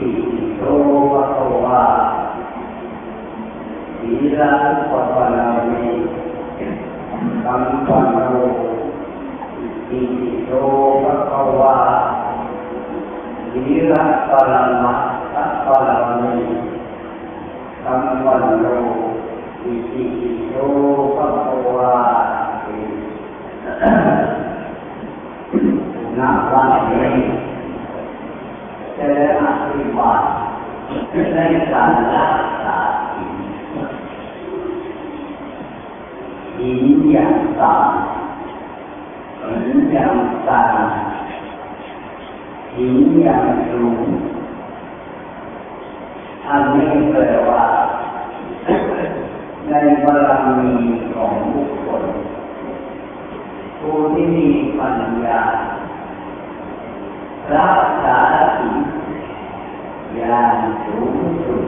อิติปิโสภะคะวะศีลปรมีสัมปันโนอิติปิโสภะคะวะศีลปรมัตถปรมีสัมปันโนอิติปิโสภะคะวะนาวันนี้จะ ได้อธิบาในการรักษาหินอย่างต่ำหินอย่างต่ำหินอย่างสูงอันนี้แปลว่า ในบารมีของบุคคลผู้ที่มีปัญญารักษา อย่างสูงสุด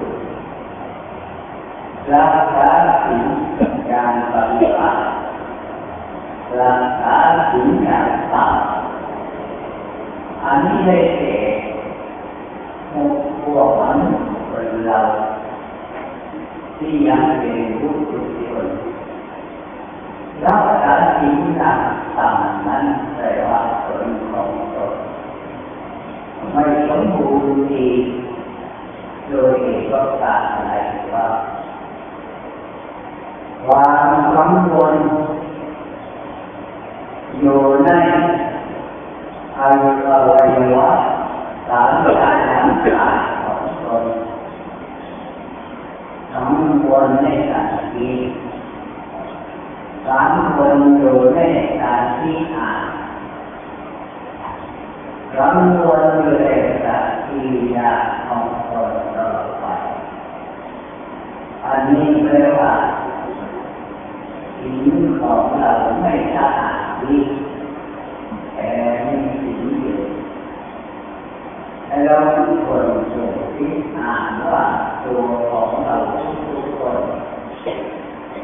รักษาศีลอย่างปฏิบัติรักษาศีลอย่างต่ำอันนี้ได้แก่พวกมนุษย์คนเราที่ยังเป็นผู้ทุชนรักษาศีลอย่างต่ำนั้นแปลว่าผลของตนไม่สมบูรณ์ดีโด ยเหตุก็ตามอะไรว่าความกังวลอยู่ในอวัยวะสารการร่างกายของตนกังวลในการกินสามคนอยู่ในการที่อ่านกังวลอยู่ในการที่ยาของคนต่อไป อันนี้แปลว่าสิ่งของเราไม่สะอาดดีแต่ไม่สิ่งอยู่เราทุกคนถูกที่อ่านว่าตัวของเราทุกคน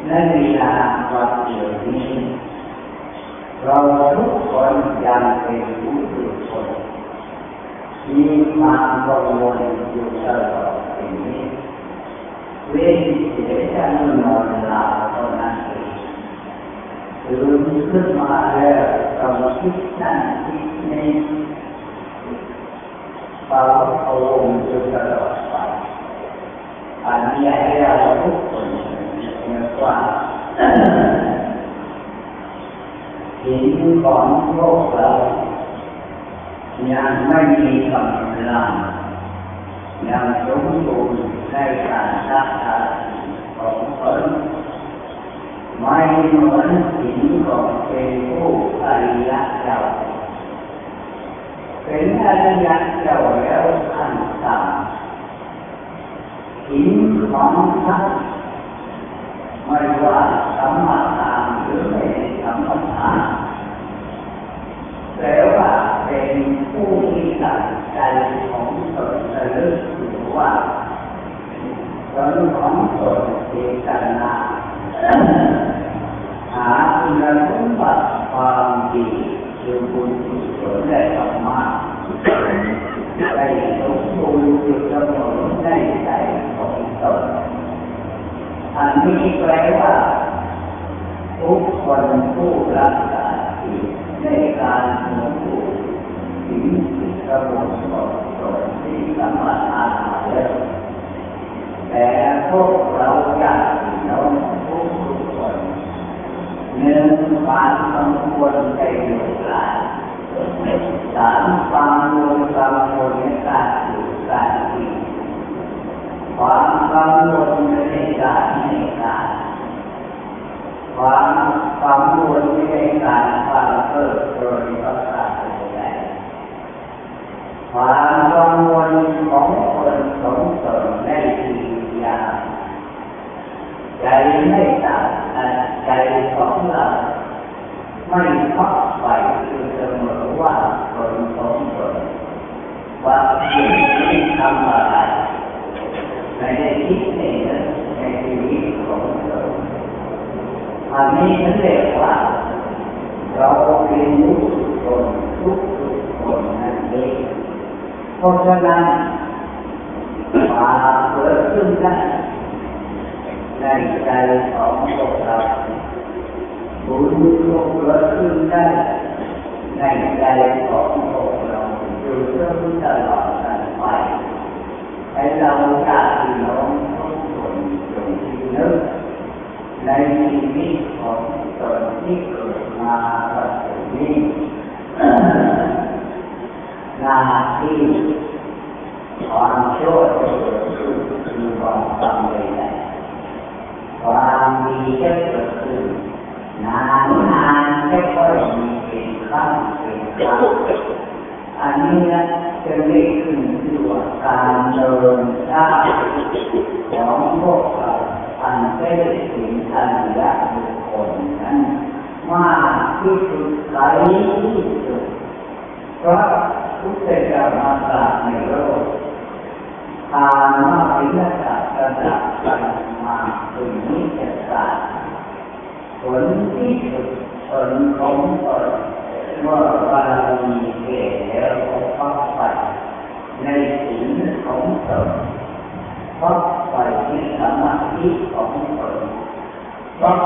ในเวลาวันเดียวนี้เราทุกคนยังเป็นผู้ทุกคนมีความกังวลอยู่ตลอดสิ่งนี้ เว้นเสียจะนอนหลับเท่านั้นเองตื่นขึ้นมาแล้วต้องคิดนั่นคิดนี้เฝ้าพะวงอยู่ตลอดไปอันนี้ให้เราทุกคนเรียกว่าหินของโลกเรายังไม่มีกำลังยังสมบูรณ์ ในการรักษาของตนไม่เหมือนหินของเป็นผู้อริยะเจ้าเป็นอริยะเจ้าแล้วขั้นต่ำหินของท่านไม่ว่าสัมมาทานหรือไม่สัมมาทานแต่ว่าเป็นผู้ที่ตัดใจของตนระลึกถึงว่า ตนของตนเจตนาหาคุณสมบัติความดีคือบุญกุศลและธรรมะได้สมบูรณ์อยู่เสมอในใจของตนอันนี้แปลว่าทุกคนผู้รักษาศีลในการสมบู งความกังวลในลูกหลาสามความรวมกังวลในการอยู่การกินความกังวลในการในการความความรวนไม่ได้การความเพิดเพลินประสาทใดความกังวลของคนสงสารได้ทียาใจไม่ตัด ไม่พักไปคือเสมอว่าคนสงสารว่าสิ่งที่ทำอะไรไม่ได้คิดในเรื่องในชีวิตของเราอันนี้ฉันเรียกว่า เราเป็นทุกคนทุกคนนั่นเองเพราะฉะนั้นมาเกิดขึ้นได้ในใจของพวกเรา บุญก็เกิดขึ้นได้ในใจของพวกเราอยู่เรื่อตลอดกันไปให้เราจากที่น้องทุกคนจงที่นึกในชีวิตของตนที่เกิดมาปัจจุบันหน้าที่ความชั่วจะเกิดขึ้นคือความทำเลยแหละความดีจะเกิดขึ้น นานนานจะค่อยมีเป็นครั้งเป็นครั้งอันนี้นะจะเรียกขึ้นชื่อว่าการเดินทางของพวกเราอันเป็นสิ่งอันยากบุคคลนั้นมากที่สุดไกลที่สุดเพราะทุกเจ้ามาตราในโลกทานมาพิจารณาระดับมาถึงนิจศาสตร์ ผลที่สุดผลของตนเมื่อบารมีเก่แล้วก็พักไปในสิ่งของตนพักไปในสมาธิของตนพัก